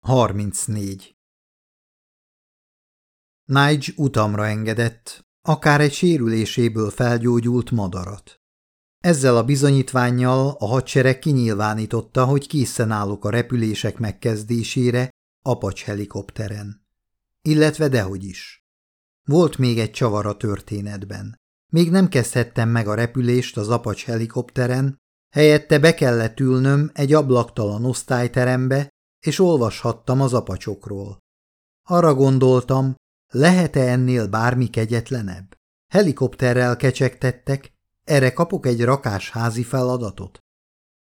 34. Nige utamra engedett, akár egy sérüléséből felgyógyult madarat. Ezzel a bizonyítványjal a hadsereg kinyilvánította, hogy készen állok a repülések megkezdésére Apacs helikopteren. Illetve dehogy is. Volt még egy csavar a történetben. Még nem kezdhettem meg a repülést az Apacs helikopteren, helyette be kellett ülnöm egy ablaktalan osztályterembe, és olvashattam az apacsokról. Arra gondoltam, lehet-e ennél bármi kegyetlenebb? Helikopterrel kecsegtettek, erre kapok egy rakás házi feladatot.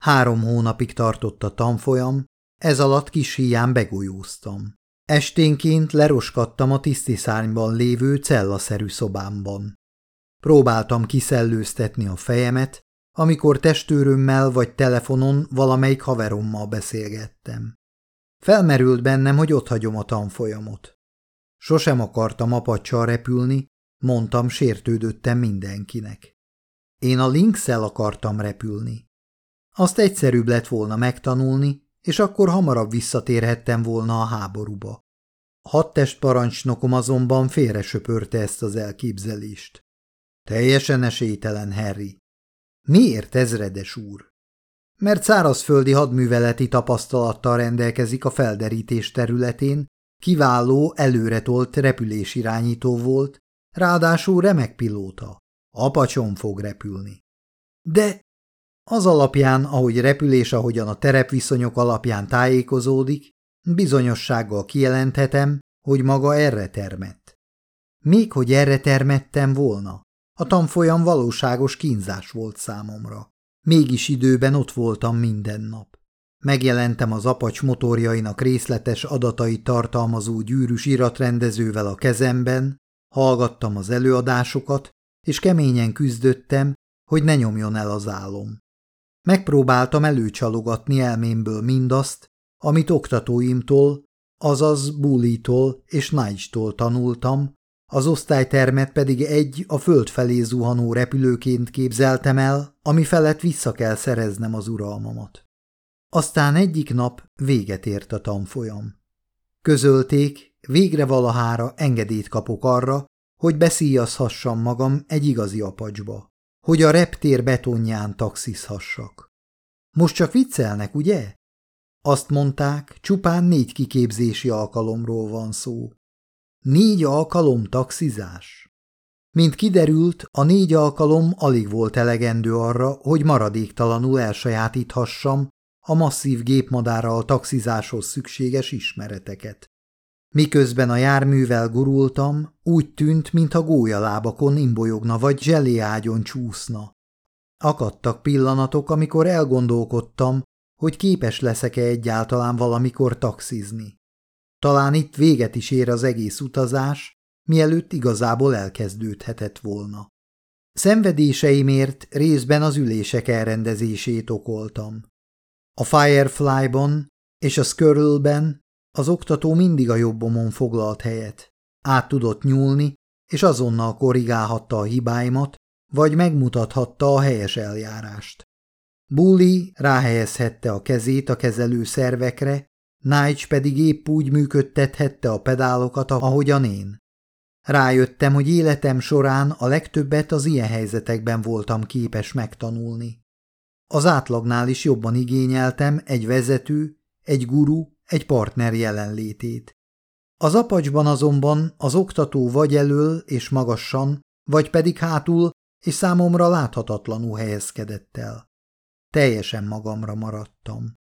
Három hónapig tartott a tanfolyam, ez alatt kis híján begolyóztam. Esténként leroskadtam a tisztiszárnyban lévő cellaszerű szobámban. Próbáltam kiszellőztetni a fejemet, amikor testőrömmel vagy telefonon valamelyik haverommal beszélgettem. Felmerült bennem, hogy ott hagyom a tanfolyamot. Sosem akartam apacsal repülni, mondtam, sértődöttem mindenkinek. Én a linkszel akartam repülni. Azt egyszerűbb lett volna megtanulni, és akkor hamarabb visszatérhettem volna a háborúba. Hat testparancsnokom azonban félre söpörte ezt az elképzelést. Teljesen esélytelen, Harry. Miért, ezredes úr? Mert szárazföldi hadműveleti tapasztalattal rendelkezik a felderítés területén, kiváló, előretolt repülésirányító volt, ráadásul remek pilóta. Apacson fog repülni. De az alapján, ahogy repülés, ahogyan a terepviszonyok alapján tájékozódik, bizonyossággal kijelenthetem, hogy maga erre termett. Még hogy erre termettem volna, a tanfolyam valóságos kínzás volt számomra. Mégis időben ott voltam minden nap. Megjelentem az apacs motorjainak részletes adatait tartalmazó gyűrűs iratrendezővel a kezemben, hallgattam az előadásokat, és keményen küzdöttem, hogy ne nyomjon el az álom. Megpróbáltam előcsalogatni elmémből mindazt, amit oktatóimtól, azaz Bulitól és Nige-tól tanultam, az osztálytermet pedig egy a föld felé zuhanó repülőként képzeltem el, ami felett vissza kell szereznem az uralmamat. Aztán egyik nap véget ért a tanfolyam. Közölték, végre valahára engedélyt kapok arra, hogy beszíjazhassam magam egy igazi apacsba, hogy a reptér betonján taxizhassak. Most csak viccelnek, ugye? Azt mondták, csupán négy kiképzési alkalomról van szó. Négy alkalom taxizás? Mint kiderült, a négy alkalom alig volt elegendő arra, hogy maradéktalanul elsajátíthassam a masszív gépmadárral taxizáshoz szükséges ismereteket. Miközben a járművel gurultam, úgy tűnt, mintha gólyalábakon imbolyogna vagy zseléágyon csúszna. Akadtak pillanatok, amikor elgondolkodtam, hogy képes leszek-e egyáltalán valamikor taxizni. Talán itt véget is ér az egész utazás, mielőtt igazából elkezdődhetett volna. Szenvedéseimért részben az ülések elrendezését okoltam. A Firefly-ban és a Squirrel-ben az oktató mindig a jobbomon foglalt helyet. Át tudott nyúlni, és azonnal korrigálhatta a hibáimat, vagy megmutathatta a helyes eljárást. Bully ráhelyezhette a kezét a kezelő szervekre, Nige pedig épp úgy működtethette a pedálokat, ahogyan én. Rájöttem, hogy életem során a legtöbbet az ilyen helyzetekben voltam képes megtanulni. Az átlagnál is jobban igényeltem egy vezető, egy guru, egy partner jelenlétét. Az apacsban azonban az oktató vagy elől és magassan, vagy pedig hátul és számomra láthatatlanul helyezkedett el. Teljesen magamra maradtam.